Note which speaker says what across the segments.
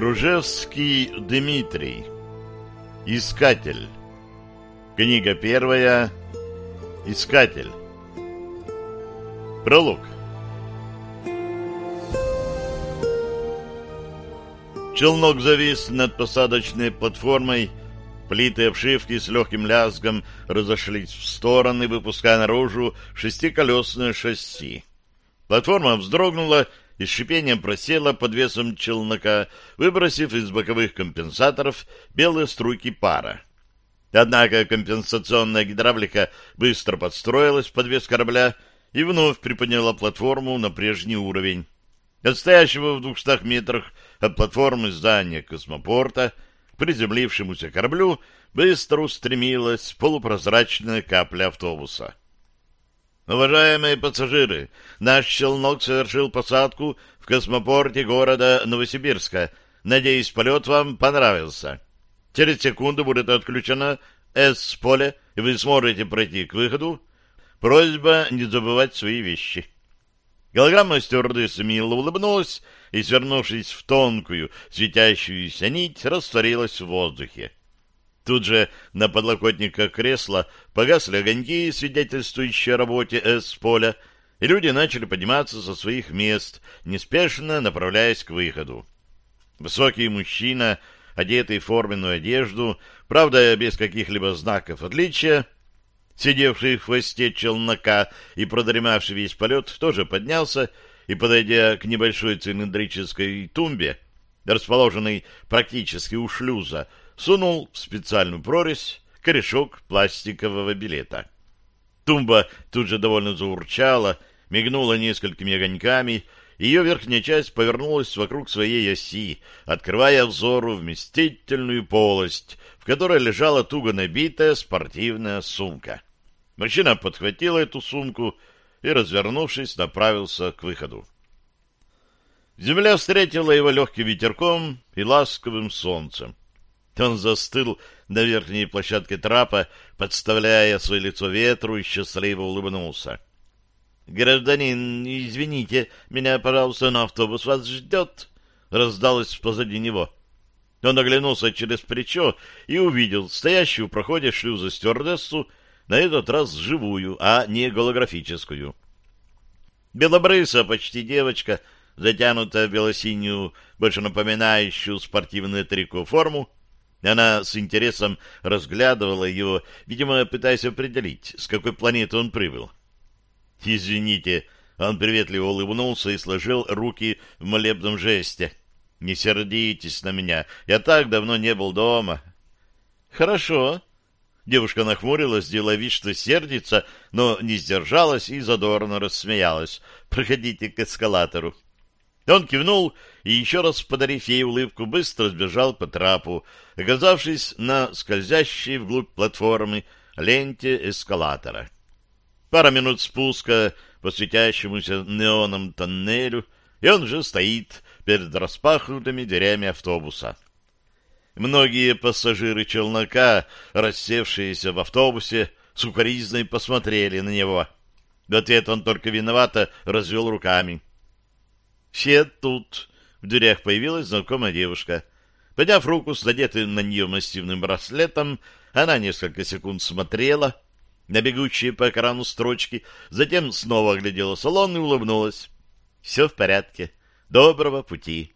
Speaker 1: Кружевский Дмитрий. Искатель. Книга первая. Искатель. Пролог. Челнок завис над посадочной платформой. Плиты обшивки с легким лязгом разошлись в стороны, выпуская наружу шестиколесное шасси. Платформа вздрогнула и с шипением просела под весом челнока, выбросив из боковых компенсаторов белые струйки пара. Однако компенсационная гидравлика быстро подстроилась под вес корабля и вновь приподняла платформу на прежний уровень. От стоящего в двухстах метрах от платформы здания космопорта к приземлившемуся кораблю быстро устремилась полупрозрачная капля автобуса. Уважаемые пассажиры, наш челнок совершил посадку в космопорте города Новосибирска. Надеюсь, полет вам понравился. Через секунду будет отключено С-поле, и вы сможете пройти к выходу. Просьба не забывать свои вещи. Голограмма стюардессы мило улыбнулась и, свернувшись в тонкую, светящуюся нить, растворилась в воздухе. Тут же на подлокотниках кресла погасли огоньки, свидетельствующие о работе С-поля, и люди начали подниматься со своих мест, неспешно направляясь к выходу. Высокий мужчина, одетый в форменную одежду, правда, без каких-либо знаков отличия, сидевший в хвосте челнока и продремавший весь полет, тоже поднялся и, подойдя к небольшой цилиндрической тумбе, расположенной практически у шлюза, сунул в специальную прорезь корешок пластикового билета. Тумба тут же довольно заурчала, мигнула несколькими огоньками, ее верхняя часть повернулась вокруг своей оси, открывая взору вместительную полость, в которой лежала туго набитая спортивная сумка. Мужчина подхватил эту сумку и, развернувшись, направился к выходу. Земля встретила его легким ветерком и ласковым солнцем. Он застыл на верхней площадке трапа, подставляя свое лицо ветру и счастливо улыбнулся. — Гражданин, извините, меня, пожалуйста, на автобус вас ждет, — раздалось позади него. Он оглянулся через плечо и увидел стоящую в проходе шлюза стюардессу, на этот раз живую, а не голографическую. Белобрысая почти девочка, затянутая в белосинюю, больше напоминающую спортивное трико форму, она с интересом разглядывала его, видимо, пытаясь определить, с какой планеты он прибыл. «Извините», — он приветливо улыбнулся и сложил руки в молебном жесте. «Не сердитесь на меня, я так давно не был дома». «Хорошо». Девушка нахмурилась, делая вид, что сердится, но не сдержалась и задорно рассмеялась. «Проходите к эскалатору». Он кивнул и, еще раз подарив ей улыбку, быстро сбежал по трапу, оказавшись на скользящей вглубь платформы ленте эскалатора. Пара минут спуска по светящемуся неоном тоннелю, и он уже стоит перед распахнутыми дверями автобуса. Многие пассажиры челнока, рассевшиеся в автобусе, сукоризной посмотрели на него. В ответ он только виновато развел руками. «Все тут!» В дверях появилась знакомая девушка. Подняв руку с надетым на нее массивным браслетом, она несколько секунд смотрела на бегущие по экрану строчки, затем снова оглядела салон и улыбнулась. «Все в порядке. Доброго пути».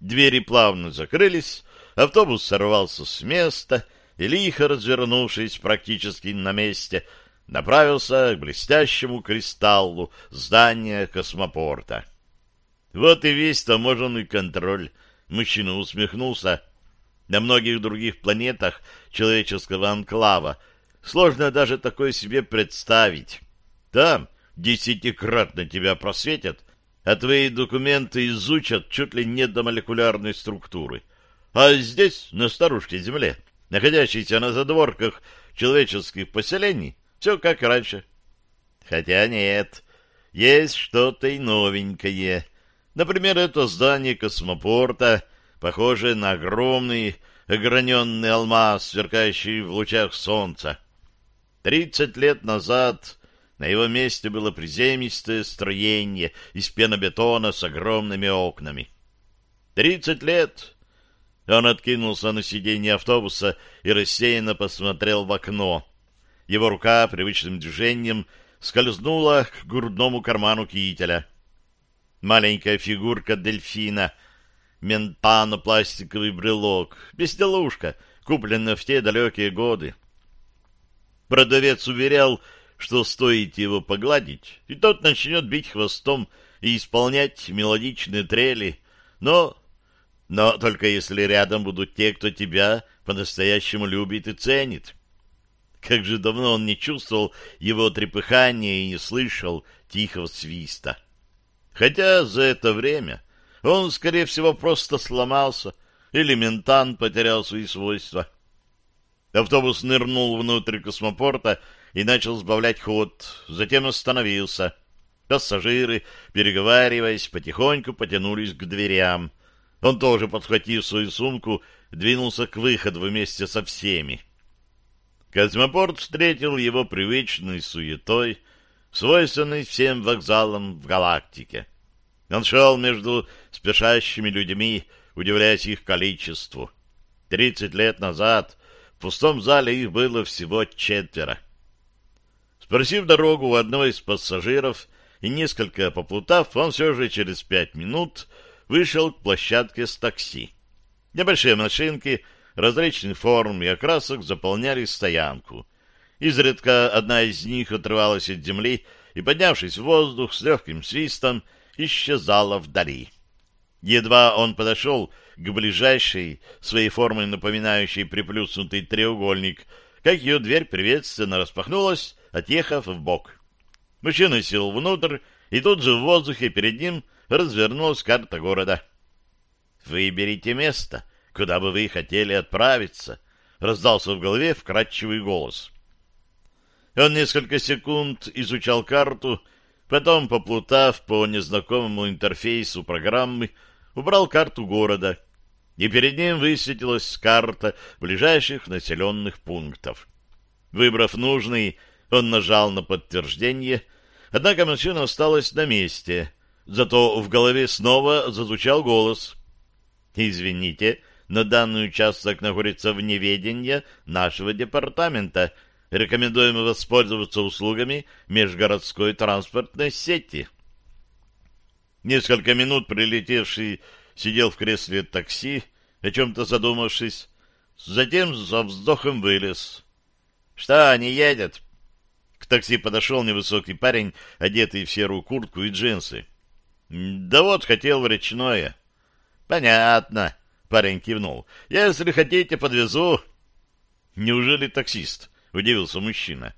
Speaker 1: Двери плавно закрылись, автобус сорвался с места и, лихо развернувшись практически на месте, направился к блестящему кристаллу здания космопорта. Вот и весь таможенный контроль. Мужчина усмехнулся. На многих других планетах человеческого анклава сложно даже такое себе представить. Там десятикратно тебя просветят, а твои документы изучат чуть ли не до молекулярной структуры. А здесь, на старушке Земле, находящейся на задворках человеческих поселений, все как раньше. Хотя нет, есть что-то и новенькое — Например, это здание космопорта, похожее на огромный ограненный алмаз, сверкающий в лучах солнца. Тридцать лет назад на его месте было приземистое строение из пенобетона с огромными окнами. Тридцать лет Он откинулся на сиденье автобуса и рассеянно посмотрел в окно. Его рука привычным движением скользнула к грудному карману кителя. Маленькая фигурка дельфина, ментано-пластиковый брелок, безделушка, купленная в те далекие годы. Продавец уверял, что стоит его погладить, и тот начнет бить хвостом и исполнять мелодичные трели, но... Но только если рядом будут те, кто тебя по-настоящему любит и ценит. Как же давно он не чувствовал его трепыхания и не слышал тихого свиста. Хотя за это время он, скорее всего, просто сломался, или ментан потерял свои свойства. Автобус нырнул внутрь космопорта и начал сбавлять ход, затем остановился. Пассажиры, переговариваясь, потихоньку потянулись к дверям. Он тоже, подхватив свою сумку, двинулся к выходу вместе со всеми. Космопорт встретил его привычной суетой, свойственной всем вокзалам в галактике. Он шел между спешащими людьми, удивляясь их количеству. Тридцать лет назад в пустом зале их было всего четверо. Спросив дорогу у одного из пассажиров и несколько поплутав, он все же через пять минут вышел к площадке с такси. Небольшие машинки различных форм и окрасок заполняли стоянку. Изредка одна из них отрывалась от земли и, поднявшись в воздух с легким свистом, исчезала вдали. Едва он подошел к ближайшей, своей формой напоминающей приплюснутый треугольник, как ее дверь приветственно распахнулась, отъехав в бок. Мужчина сел внутрь, и тут же в воздухе перед ним развернулась карта города. «Выберите место, куда бы вы хотели отправиться», — раздался в голове вкрадчивый голос. Он несколько секунд изучал карту, потом, поплутав по незнакомому интерфейсу программы, убрал карту города, и перед ним высветилась карта ближайших населенных пунктов. Выбрав нужный, он нажал на подтверждение, однако машина осталась на месте. Зато в голове снова зазвучал голос. «Извините, но данный участок находится в неведении нашего департамента. Рекомендуем воспользоваться услугами межгородской транспортной сети». Несколько минут прилетевший сидел в кресле такси, о чем-то задумавшись, затем за вздохом вылез. «Что, не едет?» К такси подошел невысокий парень, одетый в серую куртку и джинсы. «Да вот, хотел в речное». «Понятно», — парень кивнул. «Если хотите, подвезу». «Неужели таксист?» — удивился мужчина.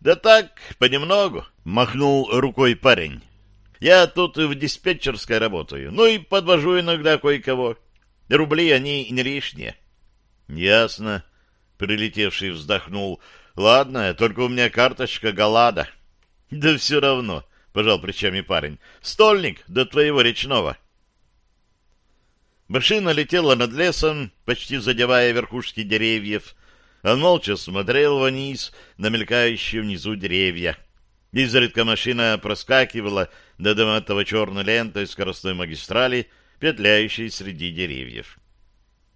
Speaker 1: «Да так, понемногу», — махнул рукой парень. «Я тут в диспетчерской работаю, ну и подвожу иногда кое-кого. Рубли они не лишние». «Ясно», — прилетевший вздохнул. Ладно, только у меня карточка Галада. Да все равно, пожал плечами парень. Стольник до твоего речного. Машина летела над лесом, почти задевая верхушки деревьев. Он молча смотрел вниз на мелькающие внизу деревья. Изредка машина проскакивала до этого черной лентой скоростной магистрали, петляющей среди деревьев.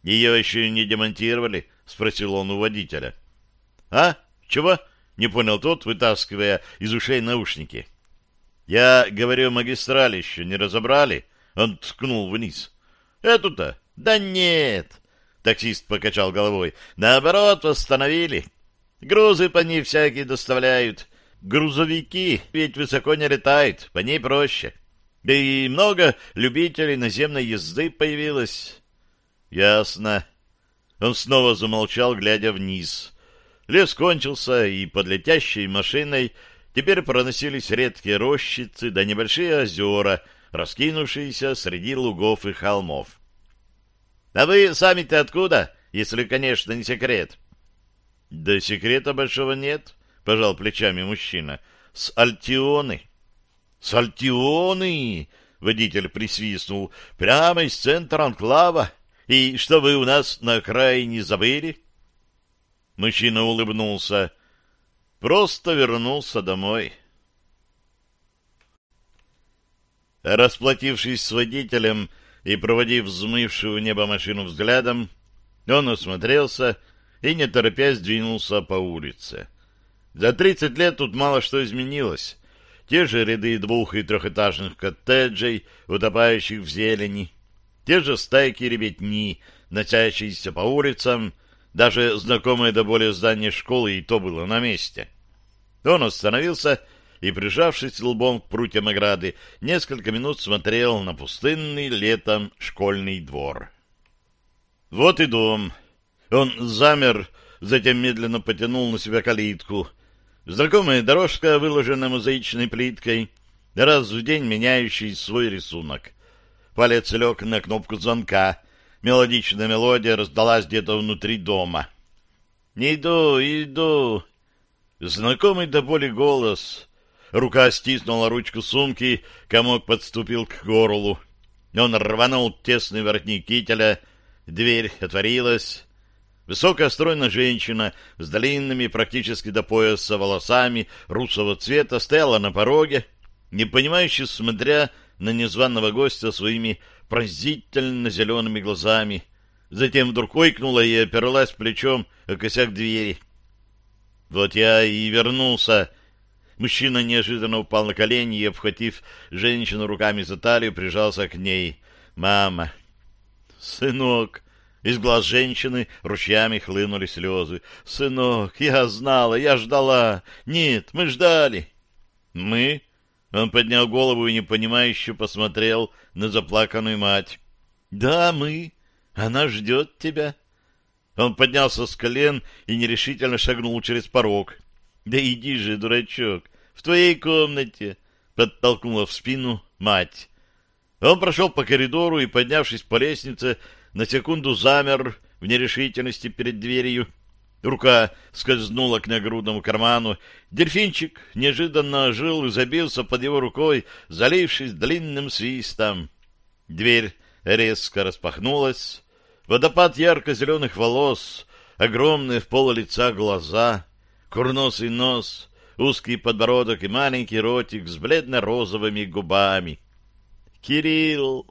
Speaker 1: «Ее еще не демонтировали?» — спросил он у водителя. «А?» «Чего?» — не понял тот, вытаскивая из ушей наушники. «Я говорю, магистраль еще не разобрали?» Он ткнул вниз. «Эту-то? Да нет!» Таксист покачал головой. «Наоборот, восстановили. Грузы по ней всякие доставляют. Грузовики ведь высоко не летают, по ней проще. Да и много любителей наземной езды появилось». «Ясно». Он снова замолчал, глядя вниз. Лес кончился, и под летящей машиной теперь проносились редкие рощицы да небольшие озера, раскинувшиеся среди лугов и холмов. — А вы сами-то откуда, если, конечно, не секрет? — Да секрета большого нет, — пожал плечами мужчина. — С Альтионы. — С Альтионы! — водитель присвистнул. — Прямо из центра анклава. И что вы у нас на окраине забыли? — Мужчина улыбнулся. Просто вернулся домой. Расплатившись с водителем, и, проводив взмывшую в небо машину взглядом, он осмотрелся и, не торопясь, двинулся по улице. За тридцать лет тут мало что изменилось. Те же ряды двух- и трехэтажных коттеджей, утопающих в зелени, те же стайки ребятни, носящиеся по улицам, даже знакомое до боли здание школы и то было на месте. Он остановился и, прижавшись лбом к прутьям ограды, несколько минут смотрел на пустынный летом школьный двор. Вот и дом. Он замер, затем медленно потянул на себя калитку. Знакомая дорожка, выложенная мозаичной плиткой, раз в день меняющий свой рисунок. Палец лег на кнопку звонка. Мелодичная мелодия раздалась где-то внутри дома. «Не иду, иду!» Знакомый до боли голос. Рука стиснула ручку сумки, комок подступил к горлу. Он рванул тесный воротник кителя, дверь отворилась. Высокая стройная женщина с длинными практически до пояса волосами русого цвета стояла на пороге, непонимающе смотря на незваного гостя своими пронзительно зелеными глазами. Затем вдруг ойкнула и оперлась плечом о косяк двери. Вот я и вернулся. Мужчина неожиданно упал на колени и, обхватив женщину руками за талию, прижался к ней. «Мама!» «Сынок!» Из глаз женщины ручьями хлынули слезы. «Сынок, я знала, я ждала. Нет, мы ждали». «Мы?» Он поднял голову и непонимающе посмотрел на заплаканную мать. «Да, мы. Она ждет тебя». Он поднялся с колен и нерешительно шагнул через порог. «Да иди же, дурачок, в твоей комнате!» — подтолкнула в спину мать. Он прошел по коридору и, поднявшись по лестнице, на секунду замер в нерешительности перед дверью. Рука скользнула к нагрудному карману. Дельфинчик неожиданно ожил и забился под его рукой, залившись длинным свистом. Дверь резко распахнулась. Водопад ярко-зеленых волос, огромные в пол лица глаза, курносый нос, узкий подбородок и маленький ротик с бледно-розовыми губами. «Кирилл!»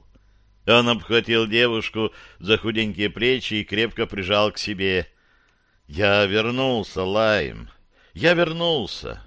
Speaker 1: Он обхватил девушку за худенькие плечи и крепко прижал к себе. «Я вернулся, Лайм, я вернулся.